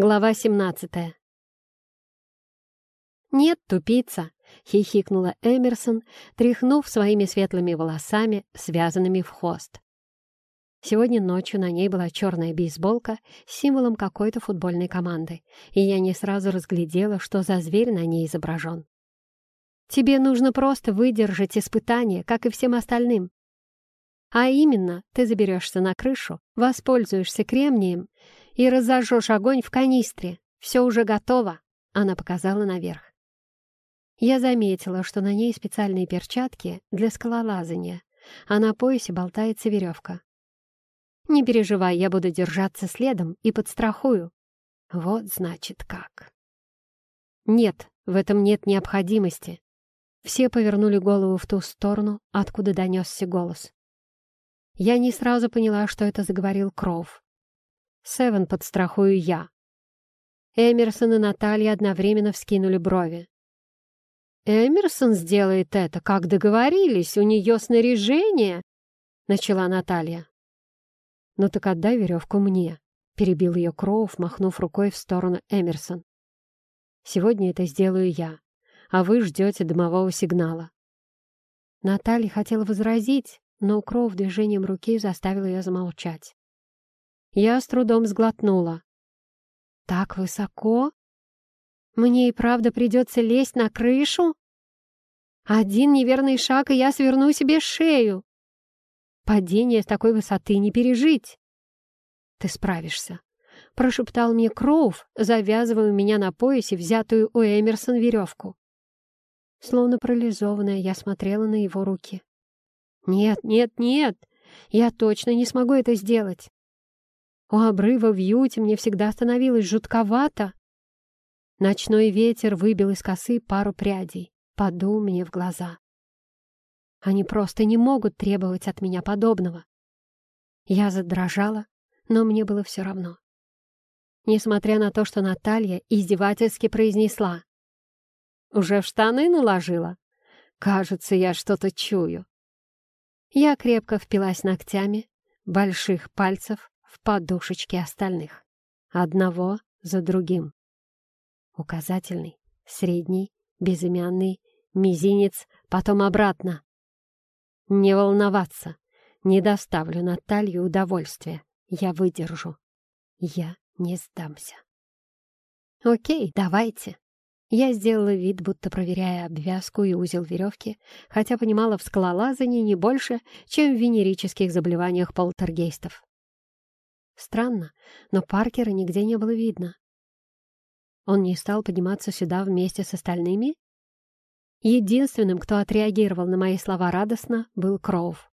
Глава 17 «Нет, тупица!» — хихикнула Эмерсон, тряхнув своими светлыми волосами, связанными в хвост. Сегодня ночью на ней была черная бейсболка с символом какой-то футбольной команды, и я не сразу разглядела, что за зверь на ней изображен. «Тебе нужно просто выдержать испытание, как и всем остальным. А именно, ты заберешься на крышу, воспользуешься кремнием и разожжешь огонь в канистре. Все уже готово!» Она показала наверх. Я заметила, что на ней специальные перчатки для скалолазания, а на поясе болтается веревка. «Не переживай, я буду держаться следом и подстрахую». Вот значит как. Нет, в этом нет необходимости. Все повернули голову в ту сторону, откуда донесся голос. Я не сразу поняла, что это заговорил Кроув. Севен подстрахую я. Эмерсон и Наталья одновременно вскинули брови. «Эмерсон сделает это, как договорились, у нее снаряжение!» — начала Наталья. «Ну так отдай веревку мне», — перебил ее Кроув, махнув рукой в сторону Эмерсон. «Сегодня это сделаю я, а вы ждете дымового сигнала». Наталья хотела возразить, но Кроув движением руки заставил ее замолчать. Я с трудом сглотнула. «Так высоко? Мне и правда придется лезть на крышу? Один неверный шаг, и я сверну себе шею. Падение с такой высоты не пережить. Ты справишься», — прошептал мне Кроув, завязывая у меня на поясе взятую у Эмерсон веревку. Словно парализованная, я смотрела на его руки. «Нет, нет, нет! Я точно не смогу это сделать!» У обрыва в юте мне всегда становилось жутковато. Ночной ветер выбил из косы пару прядей, подул мне в глаза. Они просто не могут требовать от меня подобного. Я задрожала, но мне было все равно. Несмотря на то, что Наталья издевательски произнесла. «Уже в штаны наложила? Кажется, я что-то чую». Я крепко впилась ногтями, больших пальцев в подушечки остальных, одного за другим. Указательный, средний, безымянный, мизинец, потом обратно. Не волноваться, не доставлю Наталью удовольствия, я выдержу. Я не сдамся. Окей, давайте. Я сделала вид, будто проверяя обвязку и узел веревки, хотя понимала в скалолазании не больше, чем в венерических заболеваниях полтергейстов. Странно, но Паркера нигде не было видно. Он не стал подниматься сюда вместе с остальными? Единственным, кто отреагировал на мои слова радостно, был Кроув.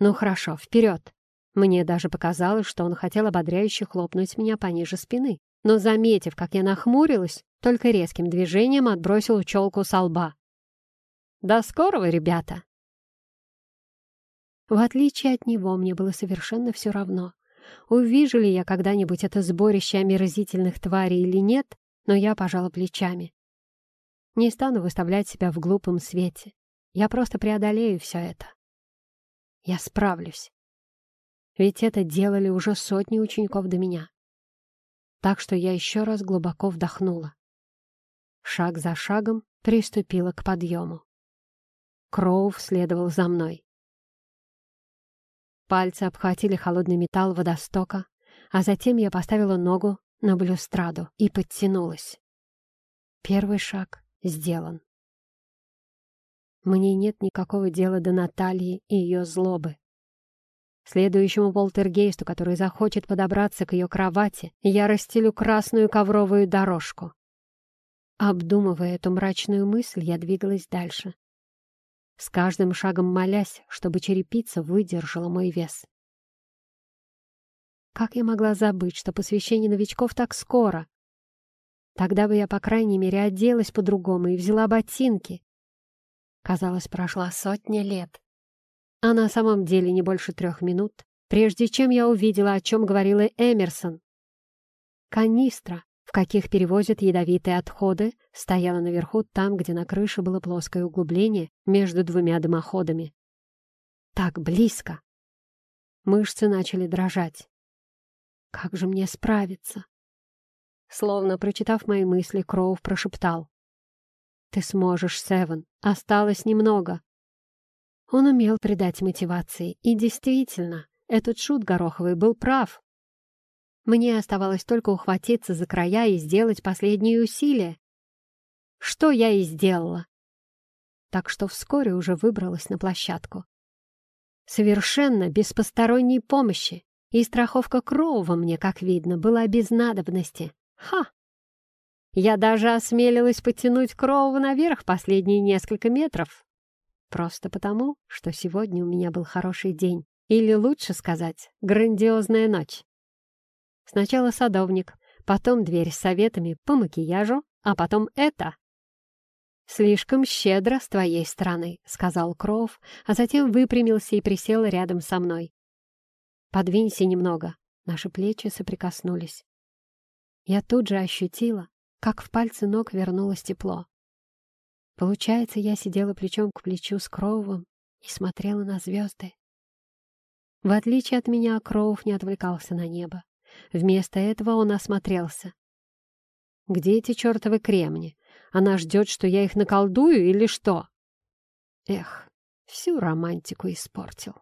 «Ну хорошо, вперед!» Мне даже показалось, что он хотел ободряюще хлопнуть меня пониже спины, но, заметив, как я нахмурилась, только резким движением отбросил челку со лба. «До скорого, ребята!» В отличие от него, мне было совершенно все равно, Увижу ли я когда-нибудь это сборище омерзительных тварей или нет, но я пожала плечами. Не стану выставлять себя в глупом свете. Я просто преодолею все это. Я справлюсь. Ведь это делали уже сотни учеников до меня. Так что я еще раз глубоко вдохнула. Шаг за шагом приступила к подъему. Кроув следовал за мной. Пальцы обхватили холодный металл водостока, а затем я поставила ногу на блюстраду и подтянулась. Первый шаг сделан. Мне нет никакого дела до Натальи и ее злобы. Следующему полтергейсту, который захочет подобраться к ее кровати, я расстелю красную ковровую дорожку. Обдумывая эту мрачную мысль, я двигалась дальше с каждым шагом молясь, чтобы черепица выдержала мой вес. Как я могла забыть, что посвящение новичков так скоро? Тогда бы я, по крайней мере, оделась по-другому и взяла ботинки. Казалось, прошла сотня лет. А на самом деле не больше трех минут, прежде чем я увидела, о чем говорила Эмерсон. Канистра, в каких перевозят ядовитые отходы, стояла наверху там, где на крыше было плоское углубление между двумя дымоходами. Так близко! Мышцы начали дрожать. Как же мне справиться? Словно прочитав мои мысли, Кроув прошептал. «Ты сможешь, Севен. Осталось немного». Он умел придать мотивации, и действительно, этот шут Гороховый был прав. Мне оставалось только ухватиться за края и сделать последние усилия. Что я и сделала. Так что вскоре уже выбралась на площадку. Совершенно без посторонней помощи, и страховка Кроува мне, как видно, была без надобности. Ха! Я даже осмелилась потянуть Кроува наверх последние несколько метров. Просто потому, что сегодня у меня был хороший день. Или лучше сказать, грандиозная ночь. Сначала садовник, потом дверь с советами по макияжу, а потом это. «Слишком щедро с твоей стороны», — сказал Кроув, а затем выпрямился и присел рядом со мной. «Подвинься немного». Наши плечи соприкоснулись. Я тут же ощутила, как в пальцы ног вернулось тепло. Получается, я сидела плечом к плечу с Кроувом и смотрела на звезды. В отличие от меня, Кроув не отвлекался на небо. Вместо этого он осмотрелся. «Где эти чертовы кремни? Она ждет, что я их наколдую или что?» Эх, всю романтику испортил.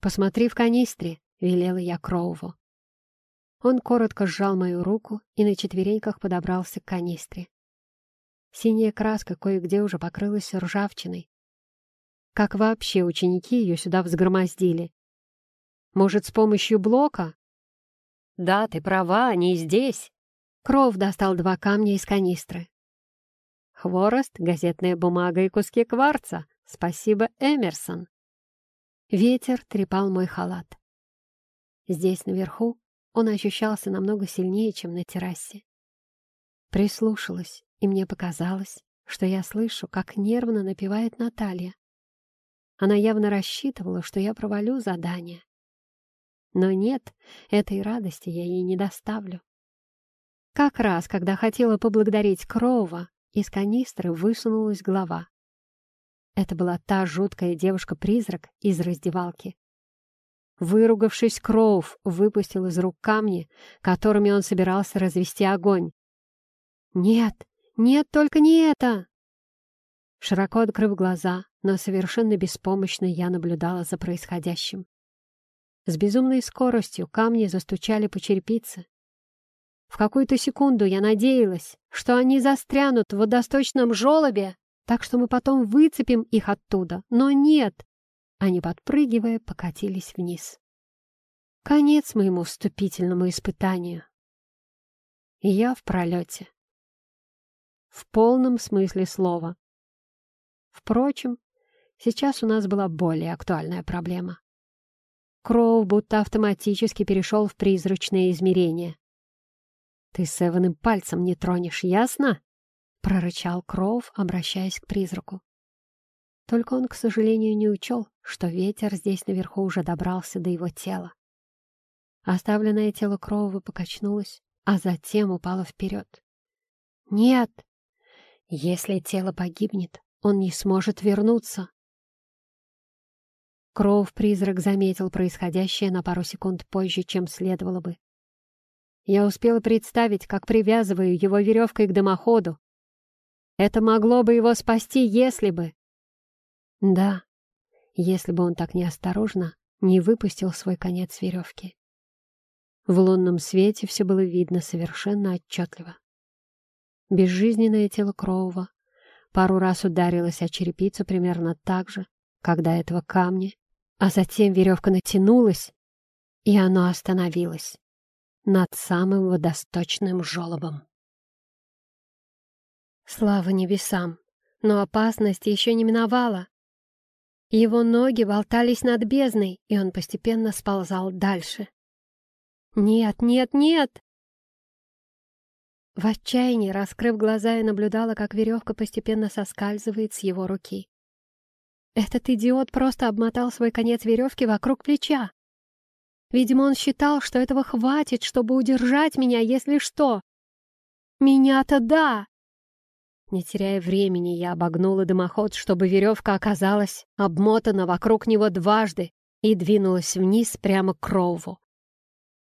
«Посмотри в канистре», — велела я Кроуву. Он коротко сжал мою руку и на четвереньках подобрался к канистре. Синяя краска кое-где уже покрылась ржавчиной. Как вообще ученики ее сюда взгромоздили? Может, с помощью блока? Да, ты права, они здесь. Кров достал два камня из канистры. Хворост, газетная бумага и куски кварца. Спасибо, Эмерсон. Ветер трепал мой халат. Здесь, наверху, он ощущался намного сильнее, чем на террасе. Прислушалась и мне показалось, что я слышу, как нервно напевает Наталья. Она явно рассчитывала, что я провалю задание. Но нет, этой радости я ей не доставлю. Как раз, когда хотела поблагодарить Кроува, из канистры высунулась голова. Это была та жуткая девушка-призрак из раздевалки. Выругавшись, Кроув выпустил из рук камни, которыми он собирался развести огонь. «Нет, «Нет, только не это!» Широко открыв глаза, но совершенно беспомощно я наблюдала за происходящим. С безумной скоростью камни застучали по черепице. В какую-то секунду я надеялась, что они застрянут в водосточном желобе, так что мы потом выцепим их оттуда, но нет. Они, подпрыгивая, покатились вниз. Конец моему вступительному испытанию. И я в пролете в полном смысле слова. Впрочем, сейчас у нас была более актуальная проблема. Кроу будто автоматически перешел в призрачное измерение. «Ты Севеным пальцем не тронешь, ясно?» — прорычал Кроув, обращаясь к призраку. Только он, к сожалению, не учел, что ветер здесь наверху уже добрался до его тела. Оставленное тело Кроува покачнулось, а затем упало вперед. «Нет!» Если тело погибнет, он не сможет вернуться. Кроув-призрак заметил происходящее на пару секунд позже, чем следовало бы. Я успела представить, как привязываю его веревкой к дымоходу. Это могло бы его спасти, если бы... Да, если бы он так неосторожно не выпустил свой конец веревки. В лунном свете все было видно совершенно отчетливо. Безжизненное тело Кроува пару раз ударилось о черепицу примерно так же, до этого камня, а затем веревка натянулась, и оно остановилось над самым водосточным желобом. Слава небесам! Но опасность еще не миновала. Его ноги болтались над бездной, и он постепенно сползал дальше. «Нет, нет, нет!» В отчаянии, раскрыв глаза, я наблюдала, как веревка постепенно соскальзывает с его руки. Этот идиот просто обмотал свой конец веревки вокруг плеча. Видимо, он считал, что этого хватит, чтобы удержать меня, если что. Меня-то да! Не теряя времени, я обогнула дымоход, чтобы веревка оказалась обмотана вокруг него дважды и двинулась вниз прямо к Кроуву.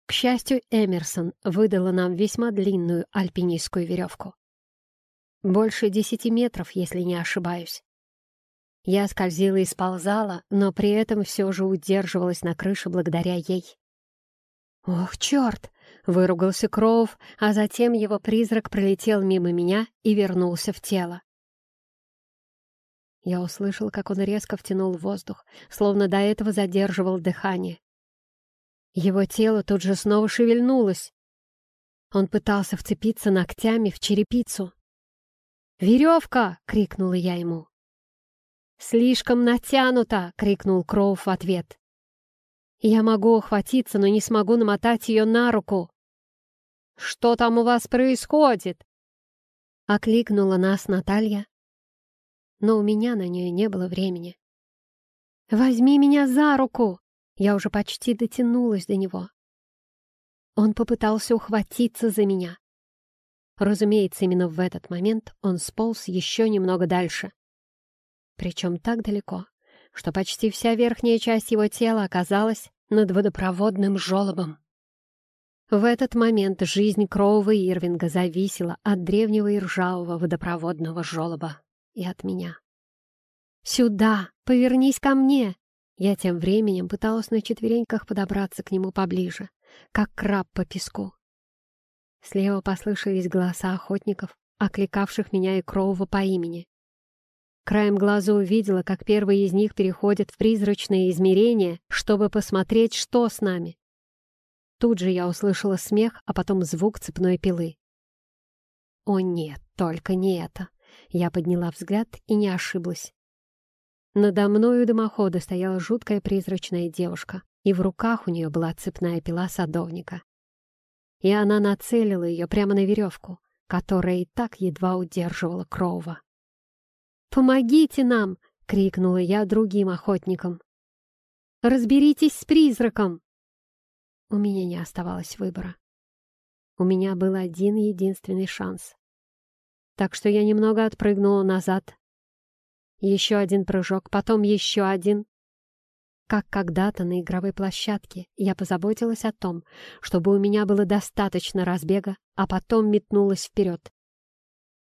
К счастью, Эмерсон выдала нам весьма длинную альпинистскую веревку. Больше десяти метров, если не ошибаюсь. Я скользила и сползала, но при этом все же удерживалась на крыше благодаря ей. «Ох, черт!» — выругался Кроув, а затем его призрак пролетел мимо меня и вернулся в тело. Я услышал, как он резко втянул воздух, словно до этого задерживал дыхание. Его тело тут же снова шевельнулось. Он пытался вцепиться ногтями в черепицу. «Веревка!» — крикнула я ему. «Слишком натянуто!» — крикнул Кроув в ответ. «Я могу ухватиться, но не смогу намотать ее на руку!» «Что там у вас происходит?» — окликнула нас Наталья. Но у меня на нее не было времени. «Возьми меня за руку!» Я уже почти дотянулась до него. Он попытался ухватиться за меня. Разумеется, именно в этот момент он сполз еще немного дальше причем так далеко, что почти вся верхняя часть его тела оказалась над водопроводным желобом. В этот момент жизнь Кроува и Ирвинга зависела от древнего и ржавого водопроводного желоба и от меня. «Сюда! Повернись ко мне!» Я тем временем пыталась на четвереньках подобраться к нему поближе, как краб по песку. Слева послышались голоса охотников, окликавших меня и Кроува по имени. Краем глаза увидела, как первый из них переходит в призрачные измерения, чтобы посмотреть, что с нами. Тут же я услышала смех, а потом звук цепной пилы. О нет, только не это. Я подняла взгляд и не ошиблась. Надо мною дымохода стояла жуткая призрачная девушка, и в руках у нее была цепная пила садовника. И она нацелила ее прямо на веревку, которая и так едва удерживала Кроува. «Помогите нам!» — крикнула я другим охотникам. «Разберитесь с призраком!» У меня не оставалось выбора. У меня был один единственный шанс. Так что я немного отпрыгнула назад. Еще один прыжок, потом еще один. Как когда-то на игровой площадке я позаботилась о том, чтобы у меня было достаточно разбега, а потом метнулась вперед.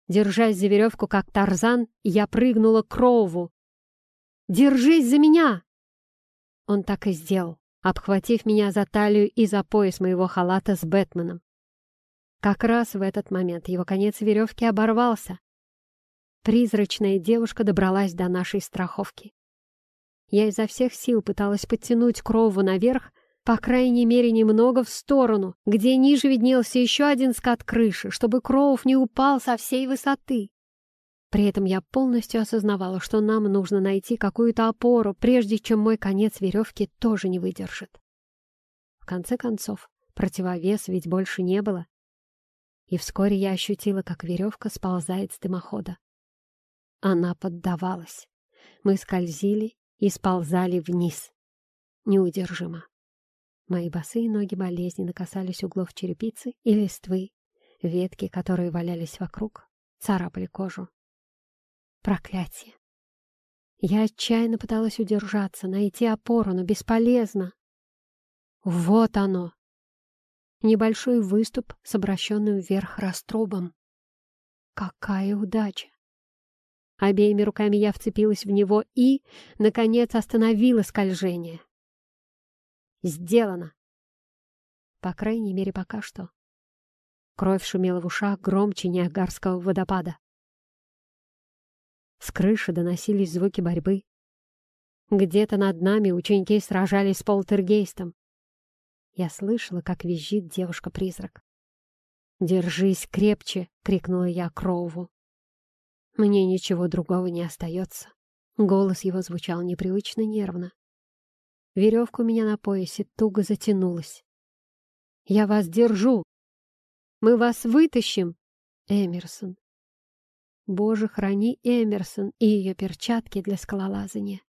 Держась за веревку, как тарзан, я прыгнула к Кроуву. «Держись за меня!» Он так и сделал, обхватив меня за талию и за пояс моего халата с Бэтменом. Как раз в этот момент его конец веревки оборвался. Призрачная девушка добралась до нашей страховки. Я изо всех сил пыталась подтянуть Кроуву наверх, по крайней мере, немного в сторону, где ниже виднелся еще один скат крыши, чтобы Кроув не упал со всей высоты. При этом я полностью осознавала, что нам нужно найти какую-то опору, прежде чем мой конец веревки тоже не выдержит. В конце концов, противовес ведь больше не было. И вскоре я ощутила, как веревка сползает с дымохода. Она поддавалась. Мы скользили и сползали вниз. Неудержимо. Мои босые ноги болезненно касались углов черепицы и листвы. Ветки, которые валялись вокруг, царапали кожу. Проклятие! Я отчаянно пыталась удержаться, найти опору, но бесполезно. Вот оно! Небольшой выступ с обращенным вверх раструбом. Какая удача! Обеими руками я вцепилась в него и, наконец, остановила скольжение. Сделано. По крайней мере, пока что. Кровь шумела в ушах громче Ниагарского водопада. С крыши доносились звуки борьбы. Где-то над нами ученики сражались с полтергейстом. Я слышала, как визжит девушка-призрак. «Держись крепче!» — крикнула я Кроуву. Мне ничего другого не остается. Голос его звучал непривычно нервно. Веревка у меня на поясе туго затянулась. «Я вас держу! Мы вас вытащим!» Эмерсон. Боже, храни Эмерсон и ее перчатки для скалолазания.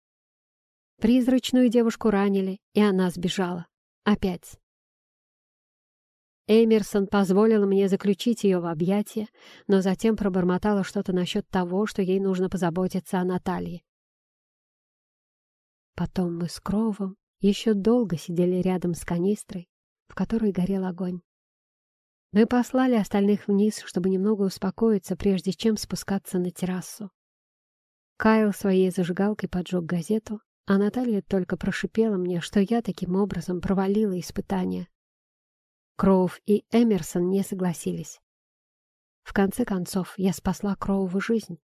Призрачную девушку ранили, и она сбежала. Опять. Эмерсон позволила мне заключить ее в объятия, но затем пробормотала что-то насчет того, что ей нужно позаботиться о Наталье. Потом мы с Кровом еще долго сидели рядом с канистрой, в которой горел огонь. Мы послали остальных вниз, чтобы немного успокоиться, прежде чем спускаться на террасу. Кайл своей зажигалкой поджег газету, а Наталья только прошипела мне, что я таким образом провалила испытание. Кроув и Эмерсон не согласились. В конце концов, я спасла Кроуву жизнь.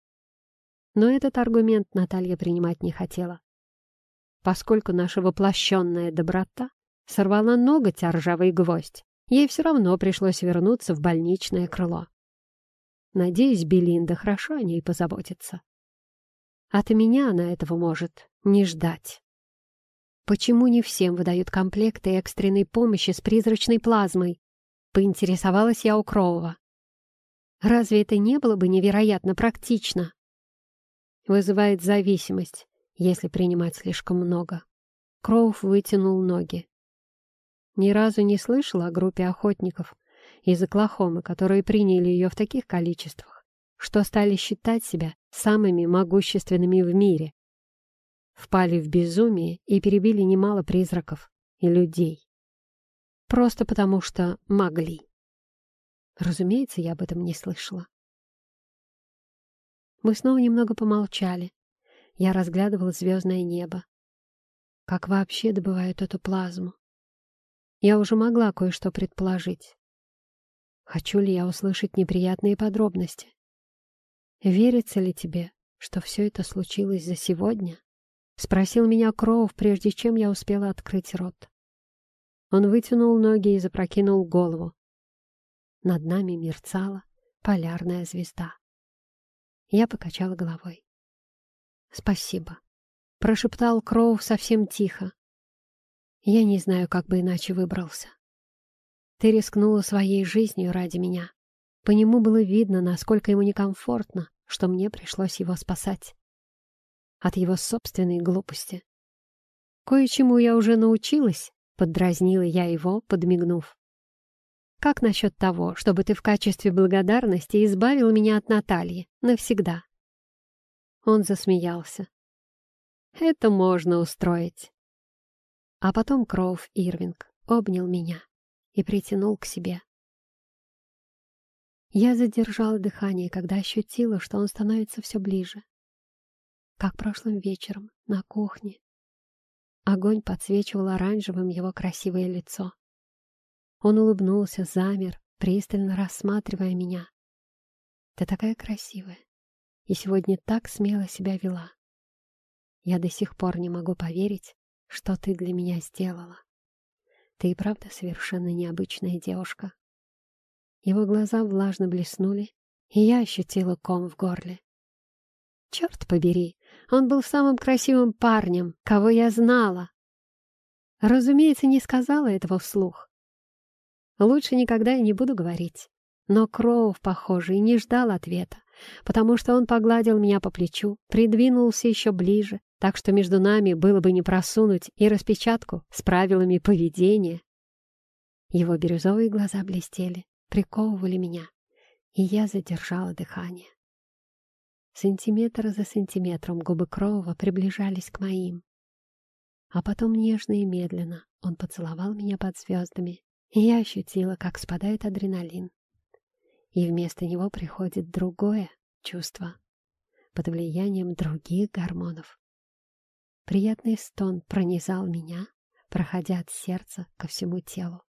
Но этот аргумент Наталья принимать не хотела. Поскольку наша воплощенная доброта сорвала ноготь о ржавый гвоздь, ей все равно пришлось вернуться в больничное крыло. Надеюсь, Белинда хорошо о ней позаботится. От меня она этого может не ждать. Почему не всем выдают комплекты экстренной помощи с призрачной плазмой? Поинтересовалась я у Кроува. Разве это не было бы невероятно практично? Вызывает зависимость, если принимать слишком много. Кроув вытянул ноги. Ни разу не слышала о группе охотников из Оклахомы, которые приняли ее в таких количествах, что стали считать себя самыми могущественными в мире. Впали в безумие и перебили немало призраков и людей. Просто потому что могли. Разумеется, я об этом не слышала. Мы снова немного помолчали. Я разглядывала звездное небо. Как вообще добывают эту плазму? Я уже могла кое-что предположить. Хочу ли я услышать неприятные подробности? Верится ли тебе, что все это случилось за сегодня? Спросил меня Кроув, прежде чем я успела открыть рот. Он вытянул ноги и запрокинул голову. Над нами мерцала полярная звезда. Я покачала головой. «Спасибо», — прошептал Кроу совсем тихо. «Я не знаю, как бы иначе выбрался. Ты рискнула своей жизнью ради меня. По нему было видно, насколько ему некомфортно, что мне пришлось его спасать. От его собственной глупости. Кое-чему я уже научилась, поддразнила я его, подмигнув. Как насчет того, чтобы ты в качестве благодарности избавил меня от Натальи навсегда?» Он засмеялся. «Это можно устроить». А потом Кроув Ирвинг обнял меня и притянул к себе. Я задержала дыхание, когда ощутила, что он становится все ближе. Как прошлым вечером на кухне. Огонь подсвечивал оранжевым его красивое лицо. Он улыбнулся, замер, пристально рассматривая меня. «Ты такая красивая, и сегодня так смело себя вела. Я до сих пор не могу поверить, что ты для меня сделала. Ты и правда совершенно необычная девушка». Его глаза влажно блеснули, и я ощутила ком в горле. Черт побери, он был самым красивым парнем, кого я знала. Разумеется, не сказала этого вслух. Лучше никогда и не буду говорить. Но Кроув, похоже, и не ждал ответа, потому что он погладил меня по плечу, придвинулся еще ближе, так что между нами было бы не просунуть и распечатку с правилами поведения. Его бирюзовые глаза блестели, приковывали меня, и я задержала дыхание. Сантиметр за сантиметром губы Кроува приближались к моим. А потом нежно и медленно он поцеловал меня под звездами и я ощутила, как спадает адреналин. И вместо него приходит другое чувство под влиянием других гормонов. Приятный стон пронизал меня, проходя от сердца ко всему телу.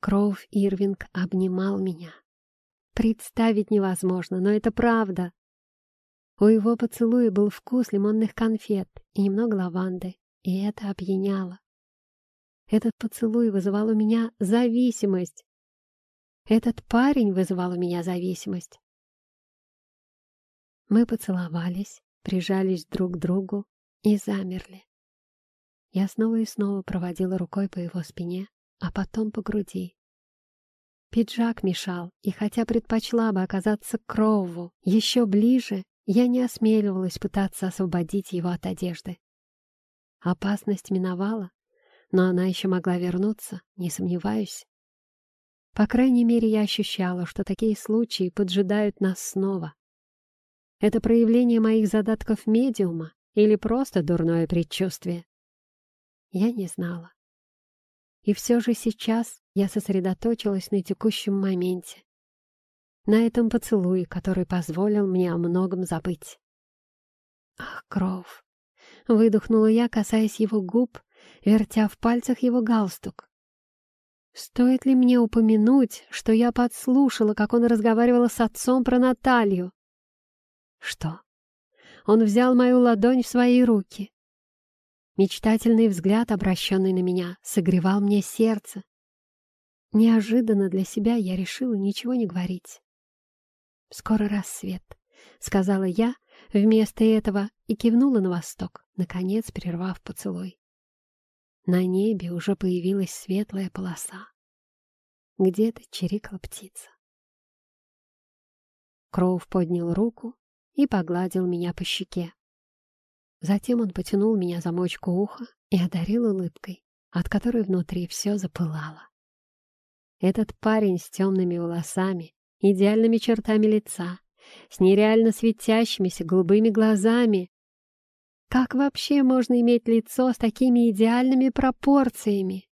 Кроув Ирвинг обнимал меня. Представить невозможно, но это правда. У его поцелуя был вкус лимонных конфет и немного лаванды, и это опьяняло. Этот поцелуй вызывал у меня зависимость. Этот парень вызывал у меня зависимость. Мы поцеловались, прижались друг к другу и замерли. Я снова и снова проводила рукой по его спине, а потом по груди. Пиджак мешал, и хотя предпочла бы оказаться к Кроуву еще ближе, я не осмеливалась пытаться освободить его от одежды. Опасность миновала, но она еще могла вернуться, не сомневаюсь. По крайней мере, я ощущала, что такие случаи поджидают нас снова. Это проявление моих задатков медиума или просто дурное предчувствие? Я не знала. И все же сейчас я сосредоточилась на текущем моменте. На этом поцелуе, который позволил мне о многом забыть. Ах, Кроув! Выдохнула я, касаясь его губ, вертя в пальцах его галстук. Стоит ли мне упомянуть, что я подслушала, как он разговаривал с отцом про Наталью? Что? Он взял мою ладонь в свои руки. Мечтательный взгляд, обращенный на меня, согревал мне сердце. Неожиданно для себя я решила ничего не говорить. «Скоро рассвет», — сказала я вместо этого и кивнула на восток, наконец прервав поцелуй. На небе уже появилась светлая полоса. Где-то чирикала птица. Кроув поднял руку и погладил меня по щеке. Затем он потянул меня за мочку уха и одарил улыбкой, от которой внутри все запылало. Этот парень с темными волосами, идеальными чертами лица, с нереально светящимися голубыми глазами. Как вообще можно иметь лицо с такими идеальными пропорциями?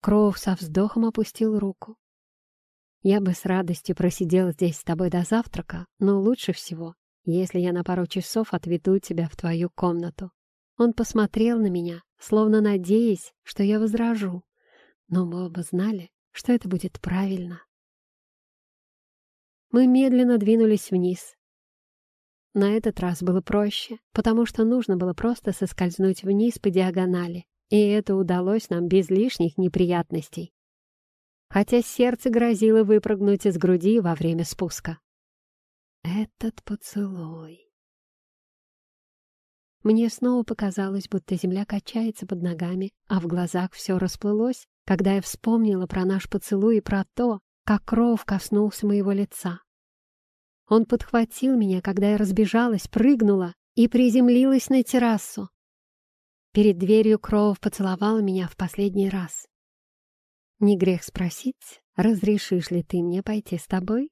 Кроув со вздохом опустил руку. «Я бы с радостью просидел здесь с тобой до завтрака, но лучше всего если я на пару часов отведу тебя в твою комнату». Он посмотрел на меня, словно надеясь, что я возражу, но мы оба знали, что это будет правильно. Мы медленно двинулись вниз. На этот раз было проще, потому что нужно было просто соскользнуть вниз по диагонали, и это удалось нам без лишних неприятностей. Хотя сердце грозило выпрыгнуть из груди во время спуска. Этот поцелуй. Мне снова показалось, будто земля качается под ногами, а в глазах все расплылось, когда я вспомнила про наш поцелуй и про то, как Кроув коснулся моего лица. Он подхватил меня, когда я разбежалась, прыгнула и приземлилась на террасу. Перед дверью Кроув поцеловал меня в последний раз. «Не грех спросить, разрешишь ли ты мне пойти с тобой?»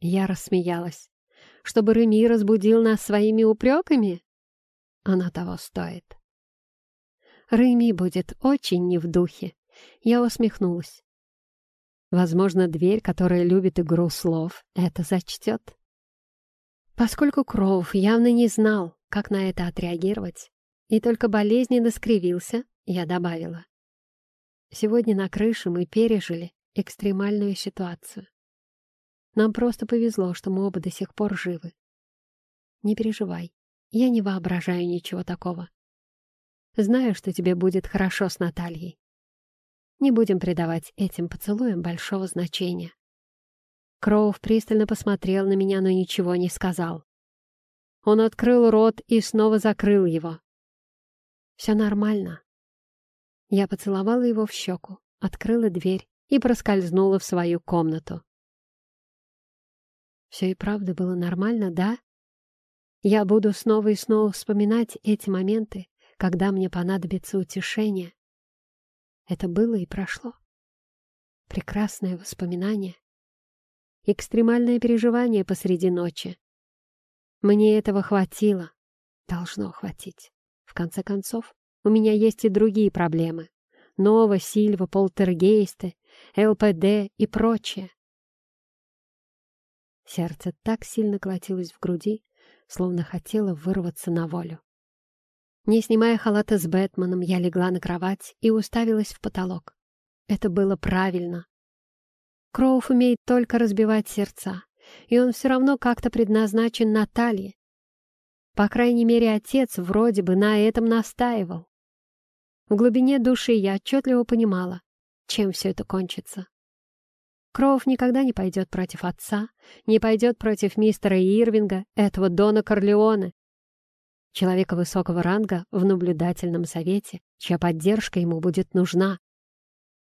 Я рассмеялась чтобы Реми разбудил нас своими упреками? Она того стоит. Реми будет очень не в духе. Я усмехнулась. Возможно, дверь, которая любит игру слов, это зачтет. Поскольку Кроув явно не знал, как на это отреагировать, и только болезненно скривился, я добавила. Сегодня на крыше мы пережили экстремальную ситуацию. Нам просто повезло, что мы оба до сих пор живы. Не переживай, я не воображаю ничего такого. Знаю, что тебе будет хорошо с Натальей. Не будем придавать этим поцелуям большого значения. Кроув пристально посмотрел на меня, но ничего не сказал. Он открыл рот и снова закрыл его. «Все нормально». Я поцеловала его в щеку, открыла дверь и проскользнула в свою комнату. Все и правда было нормально, да? Я буду снова и снова вспоминать эти моменты, когда мне понадобится утешение. Это было и прошло. Прекрасное воспоминание. Экстремальное переживание посреди ночи. Мне этого хватило. Должно хватить. В конце концов, у меня есть и другие проблемы. Нова, Сильва, полтергейсты, ЛПД и прочее. Сердце так сильно колотилось в груди, словно хотело вырваться на волю. Не снимая халата с Бэтменом, я легла на кровать и уставилась в потолок. Это было правильно. Кроуф умеет только разбивать сердца, и он все равно как-то предназначен Наталье. По крайней мере, отец вроде бы на этом настаивал. В глубине души я отчетливо понимала, чем все это кончится. Кроув никогда не пойдет против отца, не пойдет против мистера Ирвинга, этого Дона Корлеоне, человека высокого ранга в наблюдательном совете, чья поддержка ему будет нужна.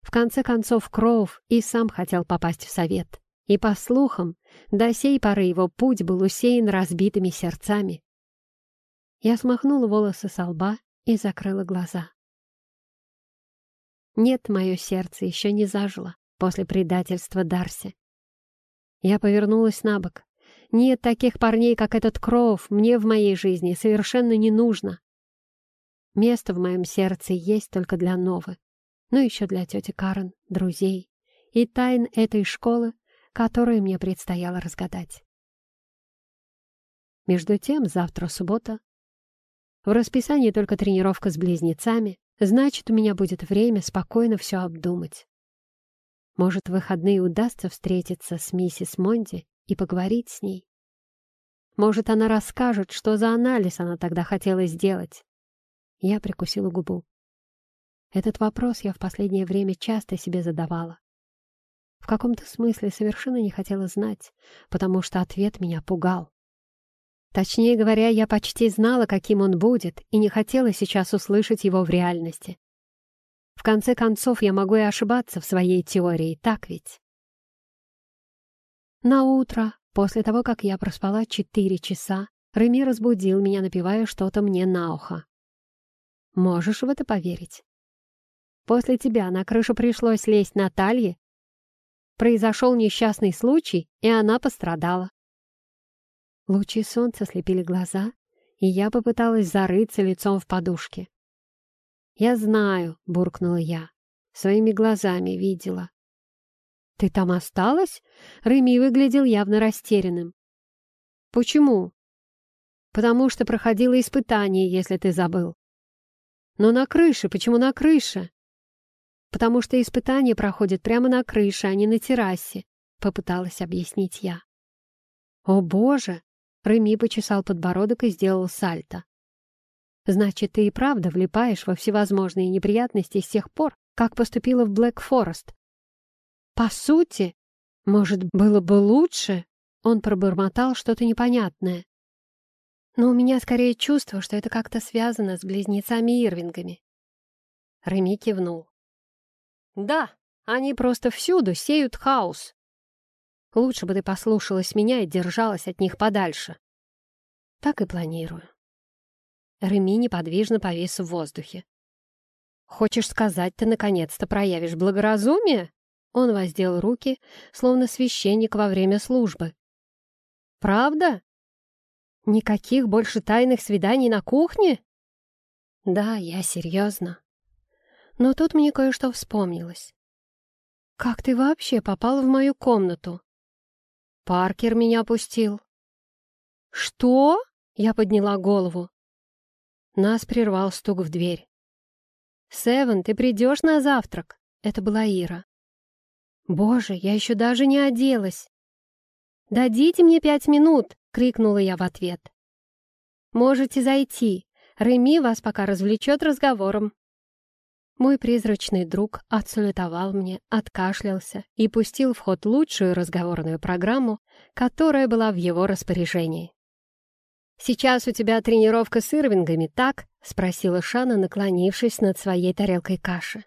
В конце концов, Кроув и сам хотел попасть в совет. И, по слухам, до сей поры его путь был усеян разбитыми сердцами. Я смахнула волосы со лба и закрыла глаза. Нет, мое сердце еще не зажило после предательства Дарси. Я повернулась на бок. Нет таких парней, как этот Кроув, мне в моей жизни совершенно не нужно. Место в моем сердце есть только для Новы. Но еще для тети Карен, друзей и тайн этой школы, которые мне предстояло разгадать. Между тем, завтра суббота. В расписании только тренировка с близнецами, значит, у меня будет время спокойно все обдумать. Может, в выходные удастся встретиться с миссис Монди и поговорить с ней. Может, она расскажет, что за анализ она тогда хотела сделать. Я прикусила губу. Этот вопрос я в последнее время часто себе задавала. В каком-то смысле совершенно не хотела знать, потому что ответ меня пугал. Точнее говоря, я почти знала, каким он будет, и не хотела сейчас услышать его в реальности. В конце концов, я могу и ошибаться в своей теории, так ведь? На утро, после того, как я проспала четыре часа, Реми разбудил меня, напевая что-то мне на ухо. Можешь в это поверить? После тебя на крышу пришлось лезть Наталье. Произошел несчастный случай, и она пострадала. Лучи солнца слепили глаза, и я попыталась зарыться лицом в подушке. «Я знаю», — буркнула я, — своими глазами видела. «Ты там осталась?» Реми выглядел явно растерянным. «Почему?» «Потому что проходила испытание, если ты забыл». «Но на крыше? Почему на крыше?» «Потому что испытание проходит прямо на крыше, а не на террасе», — попыталась объяснить я. «О, боже!» Реми почесал подбородок и сделал сальто. «Значит, ты и правда влипаешь во всевозможные неприятности с тех пор, как поступила в Блэк Форест. По сути, может, было бы лучше?» Он пробормотал что-то непонятное. «Но у меня скорее чувство, что это как-то связано с близнецами Ирвингами». Реми кивнул. «Да, они просто всюду сеют хаос. Лучше бы ты послушалась меня и держалась от них подальше. Так и планирую. Реми неподвижно повис в воздухе. «Хочешь сказать, ты наконец-то проявишь благоразумие?» Он воздел руки, словно священник во время службы. «Правда? Никаких больше тайных свиданий на кухне?» «Да, я серьезно. Но тут мне кое-что вспомнилось. Как ты вообще попал в мою комнату?» Паркер меня пустил. «Что?» — я подняла голову. Нас прервал стук в дверь. «Севен, ты придешь на завтрак?» Это была Ира. «Боже, я еще даже не оделась!» «Дадите мне пять минут!» — крикнула я в ответ. «Можете зайти. Реми вас пока развлечет разговором». Мой призрачный друг отсалютовал мне, откашлялся и пустил в ход лучшую разговорную программу, которая была в его распоряжении. «Сейчас у тебя тренировка с ирвингами, так?» — спросила Шана, наклонившись над своей тарелкой каши.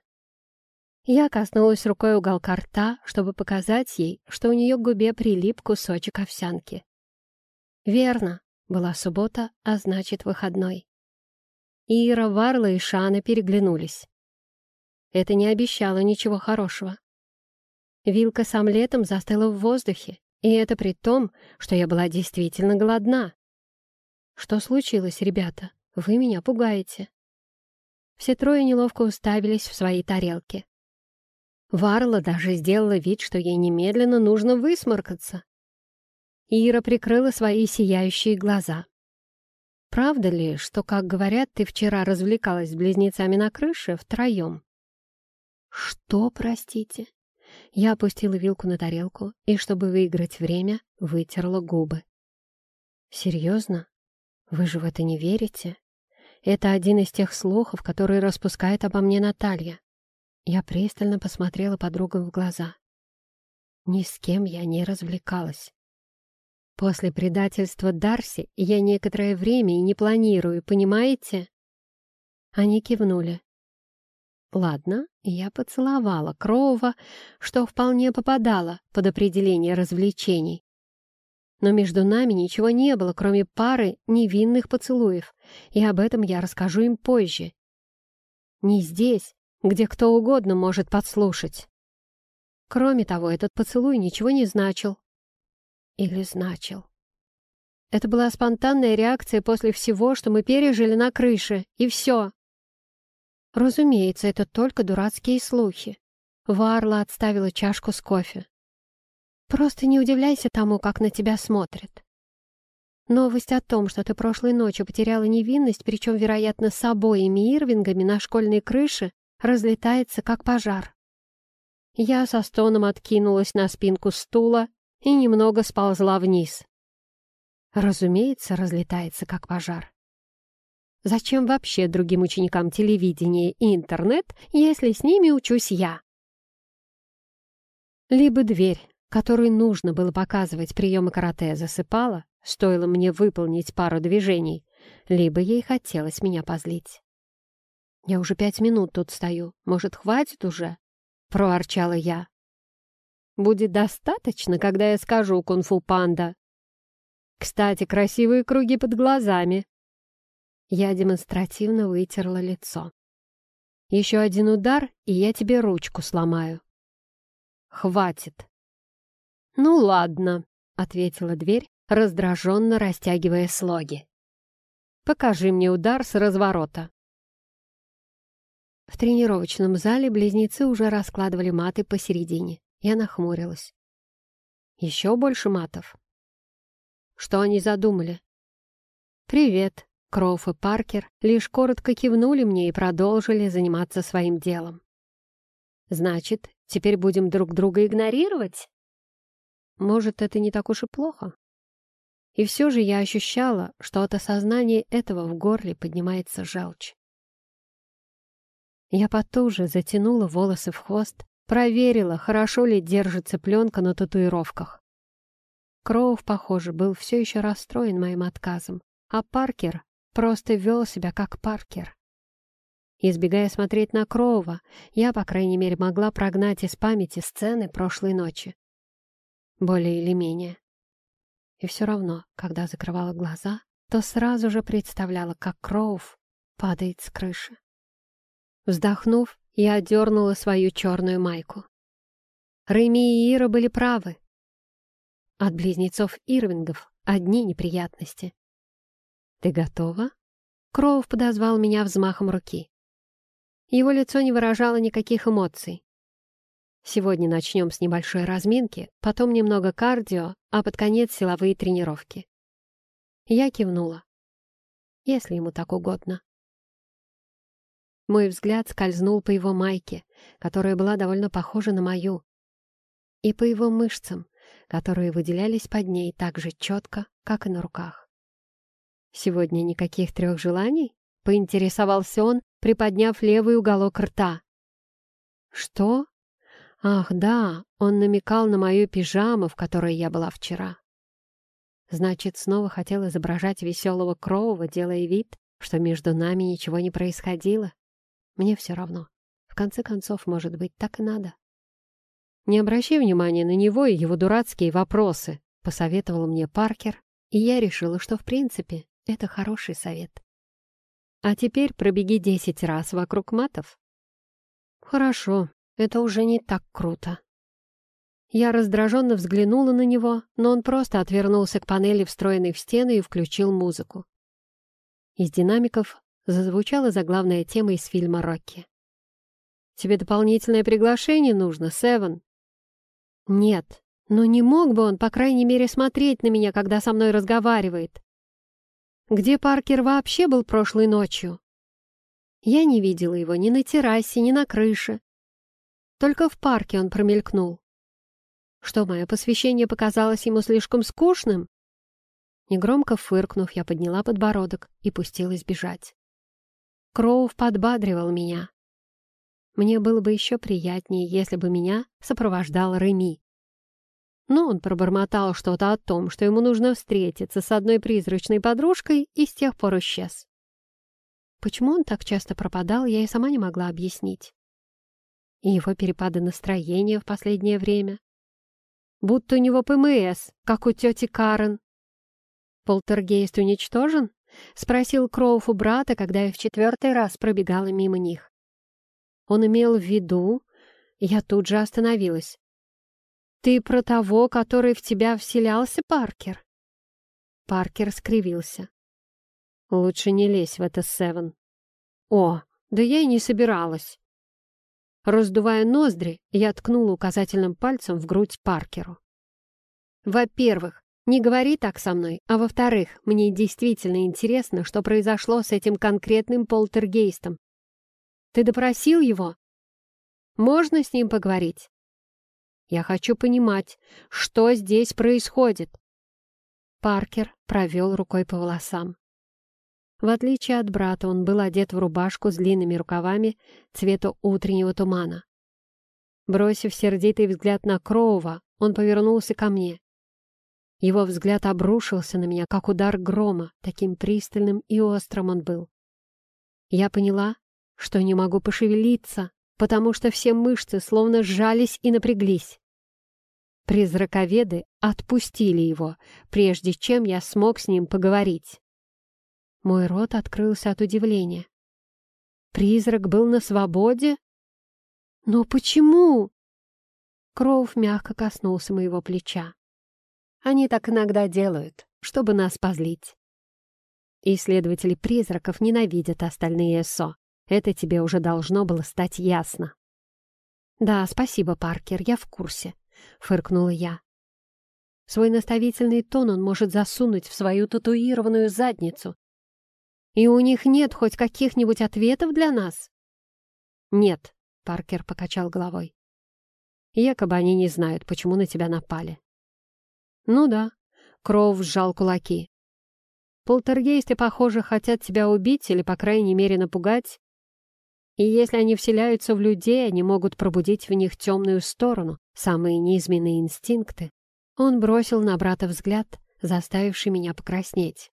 Я коснулась рукой уголка рта, чтобы показать ей, что у нее к губе прилип кусочек овсянки. «Верно, была суббота, а значит, выходной». Ира, Варла и Шана переглянулись. Это не обещало ничего хорошего. Вилка с омлетом застыла в воздухе, и это при том, что я была действительно голодна. «Что случилось, ребята? Вы меня пугаете». Все трое неловко уставились в свои тарелки. Варла даже сделала вид, что ей немедленно нужно высморкаться. Ира прикрыла свои сияющие глаза. «Правда ли, что, как говорят, ты вчера развлекалась с близнецами на крыше втроем?» «Что, простите?» Я опустила вилку на тарелку и, чтобы выиграть время, вытерла губы. «Серьезно? Вы же в это не верите? Это один из тех слухов, которые распускает обо мне Наталья». Я пристально посмотрела подругам в глаза. Ни с кем я не развлекалась. После предательства Дарси я некоторое время и не планирую, понимаете? Они кивнули. Ладно, я поцеловала Кроува, что вполне попадало под определение развлечений. Но между нами ничего не было, кроме пары невинных поцелуев, и об этом я расскажу им позже. Не здесь, где кто угодно может подслушать. Кроме того, этот поцелуй ничего не значил. Или значил. Это была спонтанная реакция после всего, что мы пережили на крыше, и все. Разумеется, это только дурацкие слухи. Варла отставила чашку с кофе. Просто не удивляйся тому, как на тебя смотрят. Новость о том, что ты прошлой ночью потеряла невинность, причем, вероятно, с обоими Ирвингами на школьной крыше, разлетается, как пожар. Я со стоном откинулась на спинку стула и немного сползла вниз. Разумеется, разлетается, как пожар. Зачем вообще другим ученикам телевидение и интернет, если с ними учусь я? Либо дверь, которой нужно было показывать приемы карате, засыпала, стоило мне выполнить пару движений, либо ей хотелось меня позлить. «Я уже пять минут тут стою. Может, хватит уже?» — проорчала я. «Будет достаточно, когда я скажу, кунг-фу панда. Кстати, красивые круги под глазами». Я демонстративно вытерла лицо. «Еще один удар, и я тебе ручку сломаю». «Хватит». «Ну ладно», — ответила дверь, раздраженно растягивая слоги. «Покажи мне удар с разворота». В тренировочном зале близнецы уже раскладывали маты посередине. Я нахмурилась. «Еще больше матов?» «Что они задумали?» «Привет», — Кроуф и Паркер лишь коротко кивнули мне и продолжили заниматься своим делом. «Значит, теперь будем друг друга игнорировать?» «Может, это не так уж и плохо?» И все же я ощущала, что от осознания этого в горле поднимается желчь. Я потуже затянула волосы в хвост, проверила, хорошо ли держится пленка на татуировках. Кроув, похоже, был все еще расстроен моим отказом, а Паркер просто вел себя как Паркер. Избегая смотреть на Кроува, я, по крайней мере, могла прогнать из памяти сцены прошлой ночи. Более или менее. И все равно, когда закрывала глаза, то сразу же представляла, как Кроув падает с крыши. Вздохнув, я одернула свою черную майку. Рэми и Ира были правы. От близнецов Ирвингов одни неприятности. «Ты готова?» Кроув подозвал меня взмахом руки. Его лицо не выражало никаких эмоций. Сегодня начнем с небольшой разминки, потом немного кардио, а под конец силовые тренировки. Я кивнула. Если ему так угодно. Мой взгляд скользнул по его майке, которая была довольно похожа на мою, и по его мышцам, которые выделялись под ней так же четко, как и на руках. «Сегодня никаких трех желаний?» — поинтересовался он, приподняв левый уголок рта. «Что?» Ах, да, он намекал на мою пижаму, в которой я была вчера. Значит, снова хотел изображать веселого Кроува, делая вид, что между нами ничего не происходило. Мне все равно. В конце концов, может быть, так и надо. «Не обращай внимания на него и его дурацкие вопросы», — посоветовал мне Паркер, и я решила, что, в принципе, это хороший совет. «А теперь пробеги десять раз вокруг матов». «Хорошо», это уже не так круто. Я раздраженно взглянула на него, но он просто отвернулся к панели, встроенной в стены, и включил музыку. Из динамиков зазвучала заглавная тема из фильма «Рокки». «Тебе дополнительное приглашение нужно, Севен?» «Нет, но не мог бы он, по крайней мере, смотреть на меня, когда со мной разговаривает. Где Паркер вообще был прошлой ночью?» Я не видела его ни на террасе, ни на крыше, только в парке он промелькнул. Что, мое посвящение показалось ему слишком скучным? Негромко фыркнув, я подняла подбородок и пустилась бежать. Кроув подбадривал меня. Мне было бы еще приятнее, если бы меня сопровождал Реми. Но он пробормотал что-то о том, что ему нужно встретиться с одной призрачной подружкой, и с тех пор исчез. Почему он так часто пропадал, я и сама не могла объяснить и его перепады настроения в последнее время. Будто у него ПМС, как у тети Карен. «Полтергейст уничтожен?» — спросил Кроуф у брата, когда я в четвертый раз пробегала мимо них. Он имел в виду... Я тут же остановилась. «Ты про того, который в тебя вселялся, Паркер?» Паркер скривился. «Лучше не лезь в это, Севен». «О, Да я и не собиралась. Раздувая ноздри, я ткнула указательным пальцем в грудь Паркеру. Во-первых, не говори так со мной, а во-вторых, мне действительно интересно, что произошло с этим конкретным полтергейстом. Ты допросил его? Можно с ним поговорить? Я хочу понимать, что здесь происходит. Паркер провел рукой по волосам. В отличие от брата, он был одет в рубашку с длинными рукавами цвета утреннего тумана. Бросив сердитый взгляд на Кроува, он повернулся ко мне. Его взгляд обрушился на меня, как удар грома, таким пристальным и острым он был. Я поняла, что не могу пошевелиться, потому что все мышцы словно сжались и напряглись. Призраковеды отпустили его, прежде чем я смог с ним поговорить. Мой рот открылся от удивления. Призрак был на свободе? Но почему? Кроув мягко коснулся моего плеча. Они так иногда делают, чтобы нас позлить. Исследователи призраков ненавидят остальные СО. Это тебе уже должно было стать ясно. «Да, спасибо, Паркер, я в курсе», — фыркнула я. Свой наставительный тон он может засунуть в свою татуированную задницу. И у них нет хоть каких-нибудь ответов для нас? Нет, Паркер покачал головой. Якобы они не знают, почему на тебя напали. «Ну да», — Кроув сжал кулаки. «Полтергейсты, похоже, хотят тебя убить или, по крайней мере, напугать. И если они вселяются в людей, они могут пробудить в них темную сторону, самые низменные инстинкты». Он бросил на брата взгляд, заставивший меня покраснеть.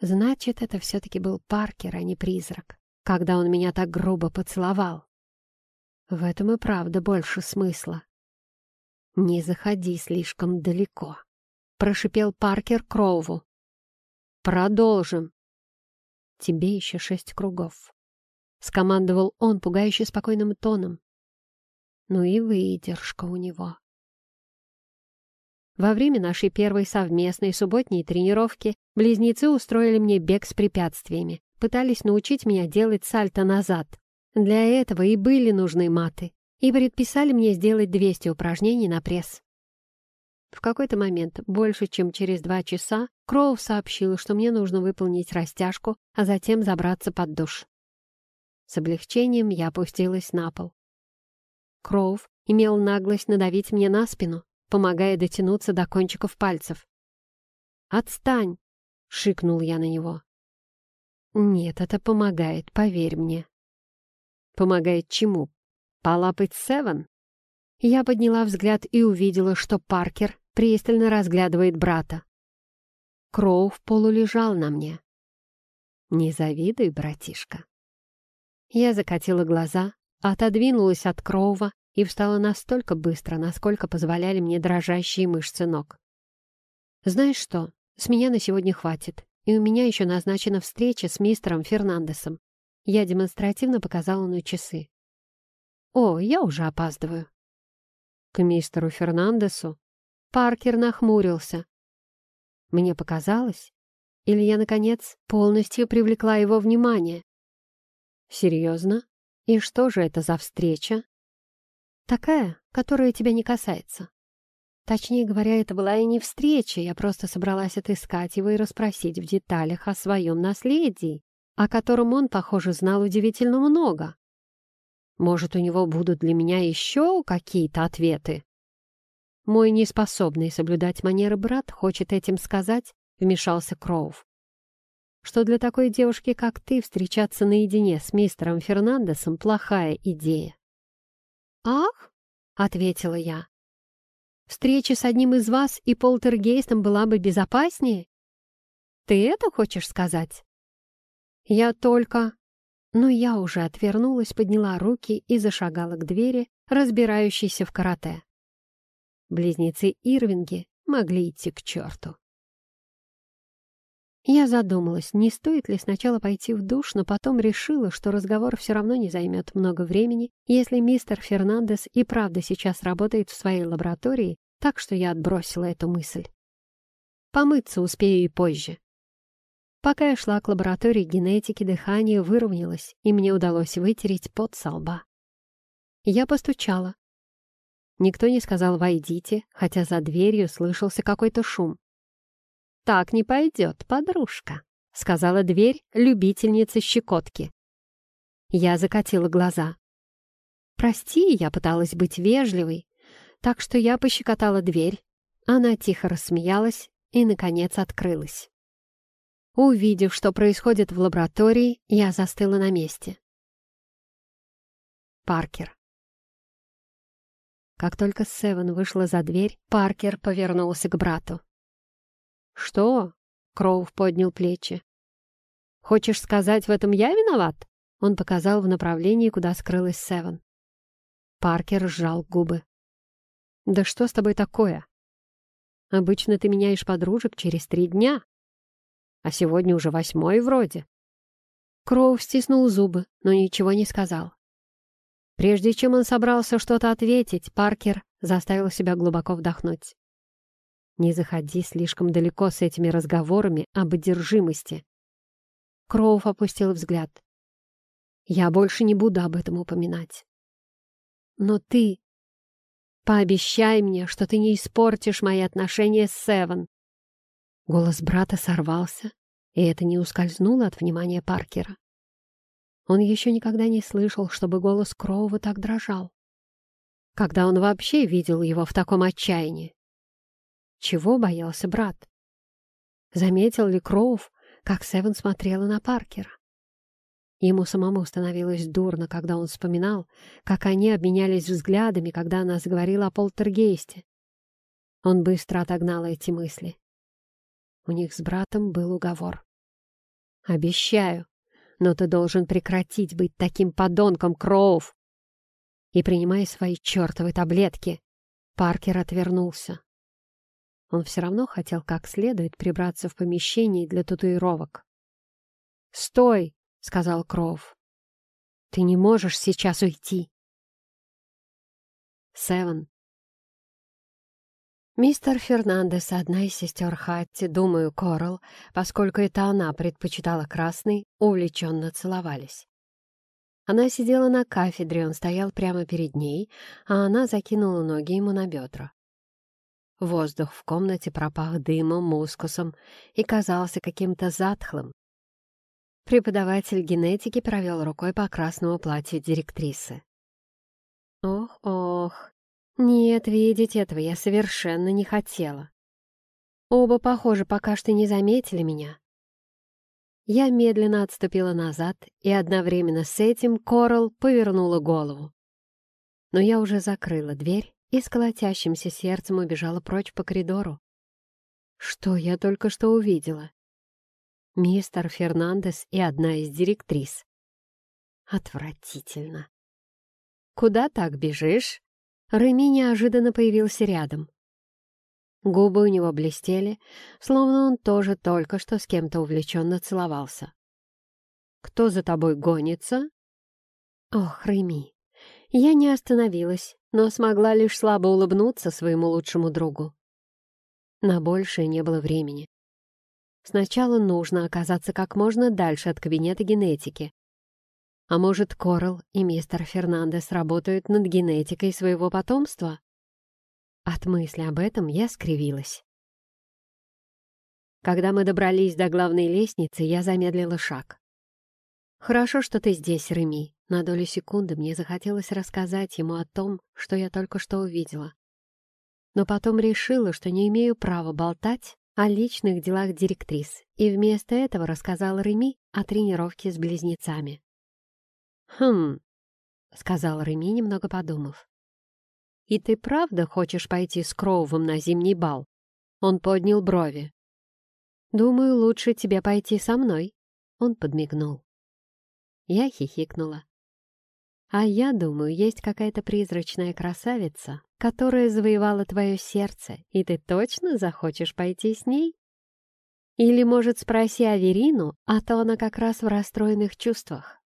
Значит, это все-таки был Паркер, а не призрак, когда он меня так грубо поцеловал. В этом и правда больше смысла. «Не заходи слишком далеко», — прошипел Паркер Кроуву. «Продолжим». «Тебе еще шесть кругов», — скомандовал он пугающе спокойным тоном. Ну и выдержка у него. Во время нашей первой совместной субботней тренировки близнецы устроили мне бег с препятствиями, пытались научить меня делать сальто назад. Для этого и были нужны маты и предписали мне сделать 200 упражнений на пресс. В какой-то момент, больше чем через два часа, Кроу сообщил, что мне нужно выполнить растяжку, а затем забраться под душ. С облегчением я опустилась на пол. Кроув имел наглость надавить мне на спину, помогая дотянуться до кончиков пальцев. «Отстань!» — шикнул я на него. «Нет, это помогает, поверь мне». «Помогает чему? «Полапать Севен?» Я подняла взгляд и увидела, что Паркер пристально разглядывает брата. Кроу в полу лежал на мне. «Не завидуй, братишка». Я закатила глаза, отодвинулась от Кроува и встала настолько быстро, насколько позволяли мне дрожащие мышцы ног. «Знаешь что, с меня на сегодня хватит, и у меня еще назначена встреча с мистером Фернандесом». Я демонстративно показала на часы. «О, я уже опаздываю». К мистеру Фернандесу Паркер нахмурился. Мне показалось, или я, наконец, полностью привлекла его внимание. «Серьезно? И что же это за встреча?» «Такая, которая тебя не касается». Точнее говоря, это была и не встреча, я просто собралась отыскать его и расспросить в деталях о своем наследии, о котором он, похоже, знал удивительно много. Может, у него будут для меня еще какие-то ответы? Мой неспособный соблюдать манеры брат хочет этим сказать, вмешался Кроув, что для такой девушки, как ты, встречаться наедине с мистером Фернандесом — плохая идея. «Ах?» — ответила я. «Встреча с одним из вас и полтергейстом была бы безопаснее? Ты это хочешь сказать?» «Я только...» Но я уже отвернулась, подняла руки и зашагала к двери, разбирающейся в карате. Близнецы Ирвинги могли идти к черту. Я задумалась, не стоит ли сначала пойти в душ, но потом решила, что разговор все равно не займет много времени, если мистер Фернандес и правда сейчас работает в своей лаборатории, так что я отбросила эту мысль. Помыться успею и позже. Пока я шла к лаборатории генетики, дыхание выровнялось, и мне удалось вытереть пот со лба. Я постучала. Никто не сказал «войдите», хотя за дверью слышался какой-то шум. «Так не пойдет, подружка», — сказала дверь любительница щекотки. Я закатила глаза. «Прости, я пыталась быть вежливой, так что я пощекотала дверь». Она тихо рассмеялась и, наконец, открылась. Увидев, что происходит в лаборатории, я застыла на месте. Паркер. Как только Севен вышла за дверь, Паркер повернулся к брату. «Что?» — Кроув поднял плечи. «Хочешь сказать, в этом я виноват?» Он показал в направлении, куда скрылась Севен. Паркер сжал губы. «Да что с тобой такое? Обычно ты меняешь подружек через три дня, а сегодня уже восьмой вроде». Кроу стиснул зубы, но ничего не сказал. Прежде чем он собрался что-то ответить, Паркер заставил себя глубоко вдохнуть. «Не заходи слишком далеко с этими разговорами об одержимости». Кроув опустил взгляд. «Я больше не буду об этом упоминать. Но ты... Пообещай мне, что ты не испортишь мои отношения с Севен. Голос брата сорвался, и это не ускользнуло от внимания Паркера. Он еще никогда не слышал, чтобы голос Кроува так дрожал. Когда он вообще видел его в таком отчаянии? Чего боялся брат? Заметил ли Кроув, как Севен смотрела на Паркера? Ему самому становилось дурно, когда он вспоминал, как они обменялись взглядами, когда она заговорила о полтергейсте. Он быстро отогнал эти мысли. У них с братом был уговор. «Обещаю, но ты должен прекратить быть таким подонком, Кроув!» И принимай свои чертовы таблетки. Паркер отвернулся. Он все равно хотел как следует прибраться в помещении для татуировок. «Стой!» — сказал Кроув. «Ты не можешь сейчас уйти!» Севен Мистер Фернандес, одна из сестер Хатти, думаю, Корал, поскольку это она предпочитала красный, увлеченно целовались. Она сидела на кафедре, он стоял прямо перед ней, а она закинула ноги ему на бедра. Воздух в комнате пропах дымом, мускусом и казался каким-то затхлым. Преподаватель генетики провел рукой по красному платью директрисы. «Ох-ох, нет, видеть этого я совершенно не хотела. Оба, похоже, пока что не заметили меня. Я медленно отступила назад, и одновременно с этим Корал повернула голову. Но я уже закрыла дверь и с колотящимся сердцем убежала прочь по коридору. Что я только что увидела? Мистер Фернандес и одна из директрис. Отвратительно. «Куда так бежишь?» Реми неожиданно появился рядом. Губы у него блестели, словно он тоже только что с кем-то увлеченно целовался. «Кто за тобой гонится?» «Ох, Реми!» Я не остановилась, но смогла лишь слабо улыбнуться своему лучшему другу. На большее не было времени. Сначала нужно оказаться как можно дальше от кабинета генетики, а может, Корал и мистер Фернандес работают над генетикой своего потомства? От мысли об этом я скривилась. Когда мы добрались до главной лестницы, я замедлила шаг. «Хорошо, что ты здесь, Реми». На долю секунды мне захотелось рассказать ему о том, что я только что увидела. Но потом решила, что не имею права болтать о личных делах директрис, и вместо этого рассказала Реми о тренировке с близнецами. «Хм», — сказал Реми, немного подумав. «И ты правда хочешь пойти с Кроувом на зимний бал?» Он поднял брови. «Думаю, лучше тебе пойти со мной», — он подмигнул. Я хихикнула. «А я думаю, есть какая-то призрачная красавица, которая завоевала твое сердце, и ты точно захочешь пойти с ней?» Или, может, спроси Аверину, а то она как раз в расстроенных чувствах.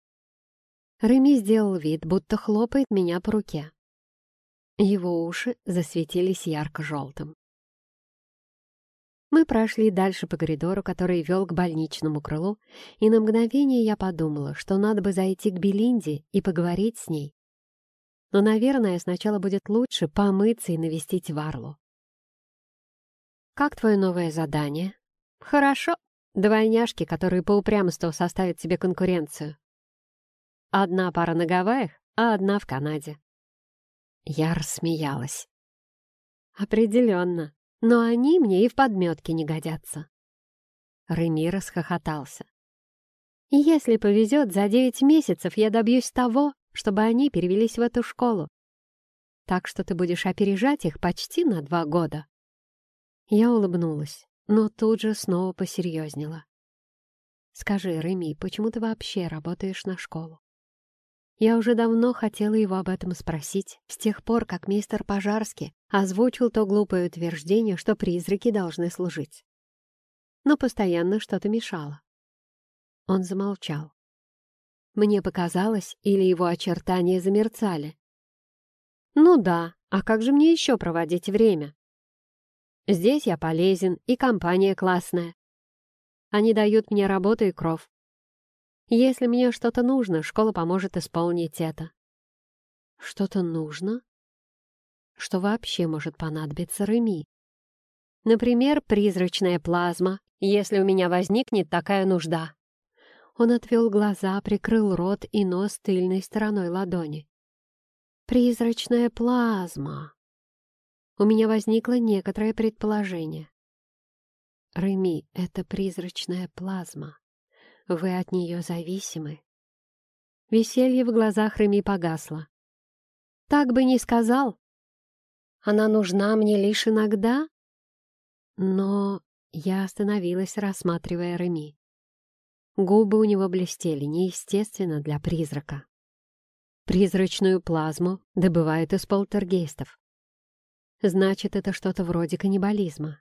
Реми сделал вид, будто хлопает меня по руке. Его уши засветились ярко-желтым. Мы прошли дальше по коридору, который вел к больничному крылу, и на мгновение я подумала, что надо бы зайти к Белинде и поговорить с ней. Но, наверное, сначала будет лучше помыться и навестить Варлу. «Как твое новое задание?» «Хорошо. Двойняшки, которые по упрямству составят тебе конкуренцию. Одна пара на Гавайях, а одна в Канаде». Я рассмеялась. «Определенно но они мне и в подметке не годятся. Реми расхохотался. Если повезет, за девять месяцев я добьюсь того, чтобы они перевелись в эту школу. Так что ты будешь опережать их почти на два года. Я улыбнулась, но тут же снова посерьезнела. Скажи, Реми, почему ты вообще работаешь на школу? Я уже давно хотела его об этом спросить, с тех пор, как мистер Пожарский озвучил то глупое утверждение, что призраки должны служить. Но постоянно что-то мешало. Он замолчал. Мне показалось, или его очертания замерцали. «Ну да, а как же мне еще проводить время? Здесь я полезен, и компания классная. Они дают мне работу и кров. Если мне что-то нужно, школа поможет исполнить это. Что-то нужно? Что вообще может понадобиться Реми? Например, призрачная плазма, если у меня возникнет такая нужда. Он отвел глаза, прикрыл рот и нос тыльной стороной ладони. Призрачная плазма. У меня возникло некоторое предположение. Реми — это призрачная плазма. Вы от нее зависимы. Веселье в глазах Реми погасло. Так бы не сказал. Она нужна мне лишь иногда. Но я остановилась, рассматривая Реми. Губы у него блестели, неестественно для призрака. Призрачную плазму добывают из полтергейстов. Значит, это что-то вроде каннибализма.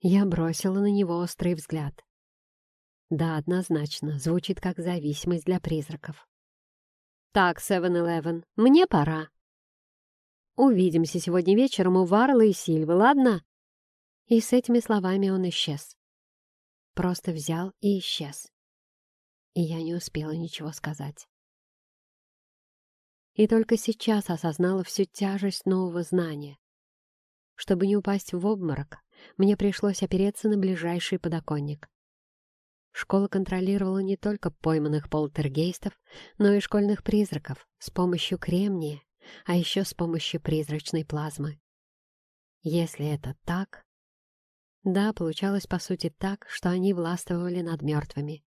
Я бросила на него острый взгляд. Да, однозначно, звучит как зависимость для призраков. Так, 7-Eleven, мне пора. Увидимся сегодня вечером у Варлы и Сильвы, ладно? И с этими словами он исчез. Просто взял и исчез. И я не успела ничего сказать. И только сейчас осознала всю тяжесть нового знания. Чтобы не упасть в обморок, мне пришлось опереться на ближайший подоконник. Школа контролировала не только пойманных полтергейстов, но и школьных призраков с помощью кремния, а еще с помощью призрачной плазмы. Если это так... Да, получалось по сути так, что они властвовали над мертвыми.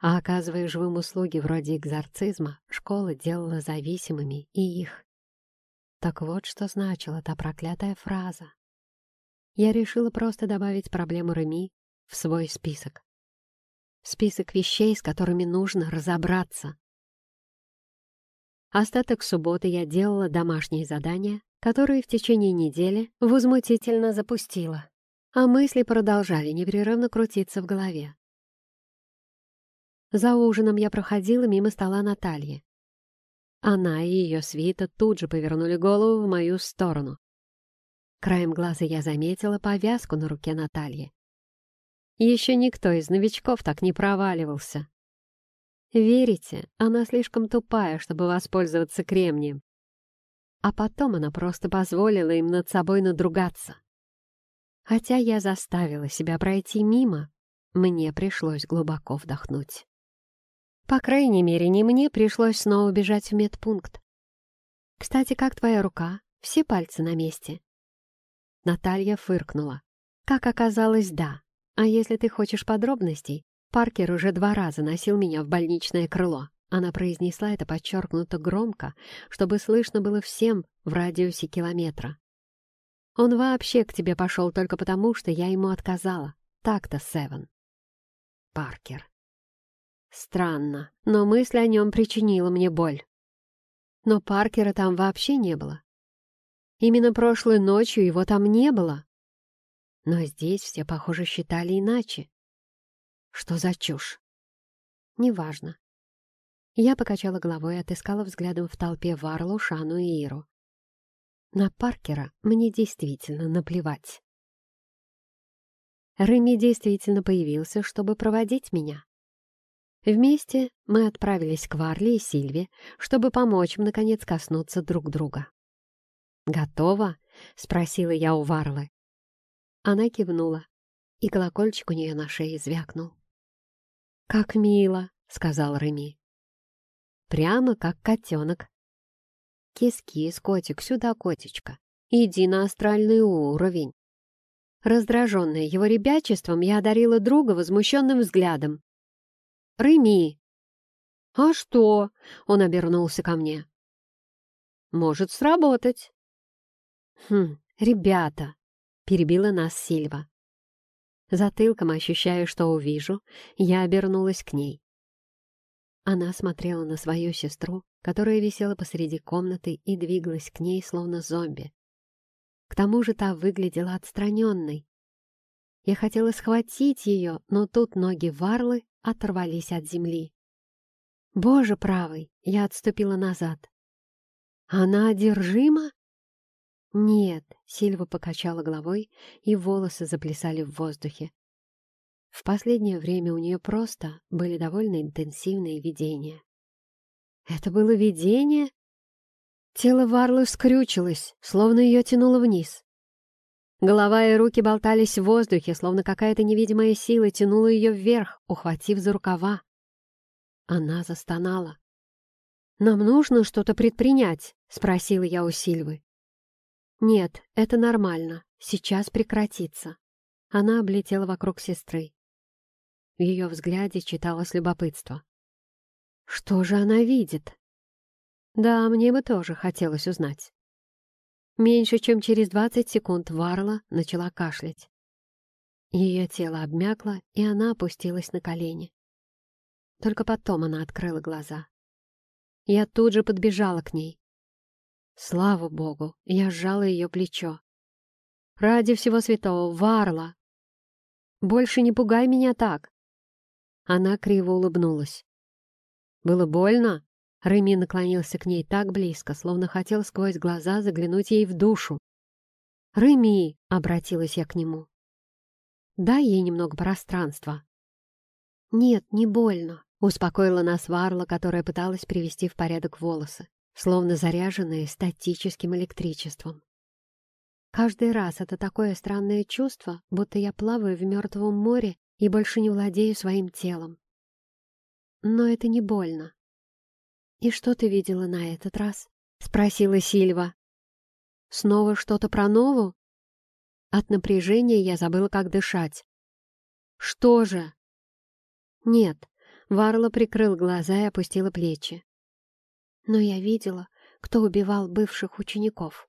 А оказывая живым услуги вроде экзорцизма, школа делала зависимыми и их. Так вот, что значила та проклятая фраза. Я решила просто добавить проблему Реми в свой список. Список вещей, с которыми нужно разобраться. Остаток субботы я делала домашние задания, которые в течение недели возмутительно запустила, а мысли продолжали непрерывно крутиться в голове. За ужином я проходила мимо стола Натальи. Она и ее свита тут же повернули голову в мою сторону. Краем глаза я заметила повязку на руке Натальи. Еще никто из новичков так не проваливался. Верите, она слишком тупая, чтобы воспользоваться кремнием. А потом она просто позволила им над собой надругаться. Хотя я заставила себя пройти мимо, мне пришлось глубоко вдохнуть. По крайней мере, не мне пришлось снова бежать в медпункт. «Кстати, как твоя рука? Все пальцы на месте?» Наталья фыркнула. Как оказалось, да. А если ты хочешь подробностей, Паркер уже два раза носил меня в больничное крыло. Она произнесла это подчеркнуто громко, чтобы слышно было всем в радиусе километра. Он вообще к тебе пошел только потому, что я ему отказала. Так-то, Севен. Паркер. Странно, но мысль о нем причинила мне боль. Но Паркера там вообще не было. Именно прошлой ночью его там не было. Но здесь все, похоже, считали иначе. Что за чушь? Неважно. Я покачала головой и отыскала взглядом в толпе Варлу, Шану и Иру. На Паркера мне действительно наплевать. Реми действительно появился, чтобы проводить меня. Вместе мы отправились к Варле и Сильве, чтобы помочь им, наконец, коснуться друг друга. «Готово?» — спросила я у Варлы. Она кивнула, и колокольчик у нее на шее звякнул. «Как мило!» — сказал Реми. «Прямо как котенок». «Кис-кис, котик, сюда, котечка. Иди на астральный уровень». Раздраженная его ребячеством, я одарила друга возмущенным взглядом. «Реми!» «А что?» — он обернулся ко мне. «Может сработать». «Хм, ребята!» — перебила нас Сильва. Затылком ощущая, что увижу, я обернулась к ней. Она смотрела на свою сестру, которая висела посреди комнаты и двигалась к ней, словно зомби. К тому же та выглядела отстраненной. Я хотела схватить ее, но тут ноги Варлы оторвались от земли. «Боже правый!» — я отступила назад. «Она одержима?» «Нет», — Сильва покачала головой, и волосы заплясали в воздухе. В последнее время у нее просто были довольно интенсивные видения. «Это было видение?» Тело Варлы скрючилось, словно ее тянуло вниз. Голова и руки болтались в воздухе, словно какая-то невидимая сила тянула ее вверх, ухватив за рукава. Она застонала. «Нам нужно что-то предпринять?» — спросила я у Сильвы. «Нет, это нормально. Сейчас прекратится». Она облетела вокруг сестры. В ее взгляде читалось любопытство. «Что же она видит?» «Да, мне бы тоже хотелось узнать». Меньше чем через двадцать секунд Варла начала кашлять. Ее тело обмякло, и она опустилась на колени. Только потом она открыла глаза. Я тут же подбежала к ней. Слава богу, я сжала ее плечо. Ради всего святого, Варла! Больше не пугай меня так! Она криво улыбнулась. Было больно? Реми наклонился к ней так близко, словно хотел сквозь глаза заглянуть ей в душу. «Реми!» — обратилась я к нему. «Дай ей немного пространства». «Нет, не больно», — успокоила нас Варла, которая пыталась привести в порядок волосы словно заряженные статическим электричеством. Каждый раз это такое странное чувство, будто я плаваю в мертвом море и больше не владею своим телом. Но это не больно. «И что ты видела на этот раз?» — спросила Сильва. «Снова что-то про Нову?» От напряжения я забыла, как дышать. «Что же?» «Нет», — Варла прикрыл глаза и опустила плечи. Но я видела, кто убивал бывших учеников.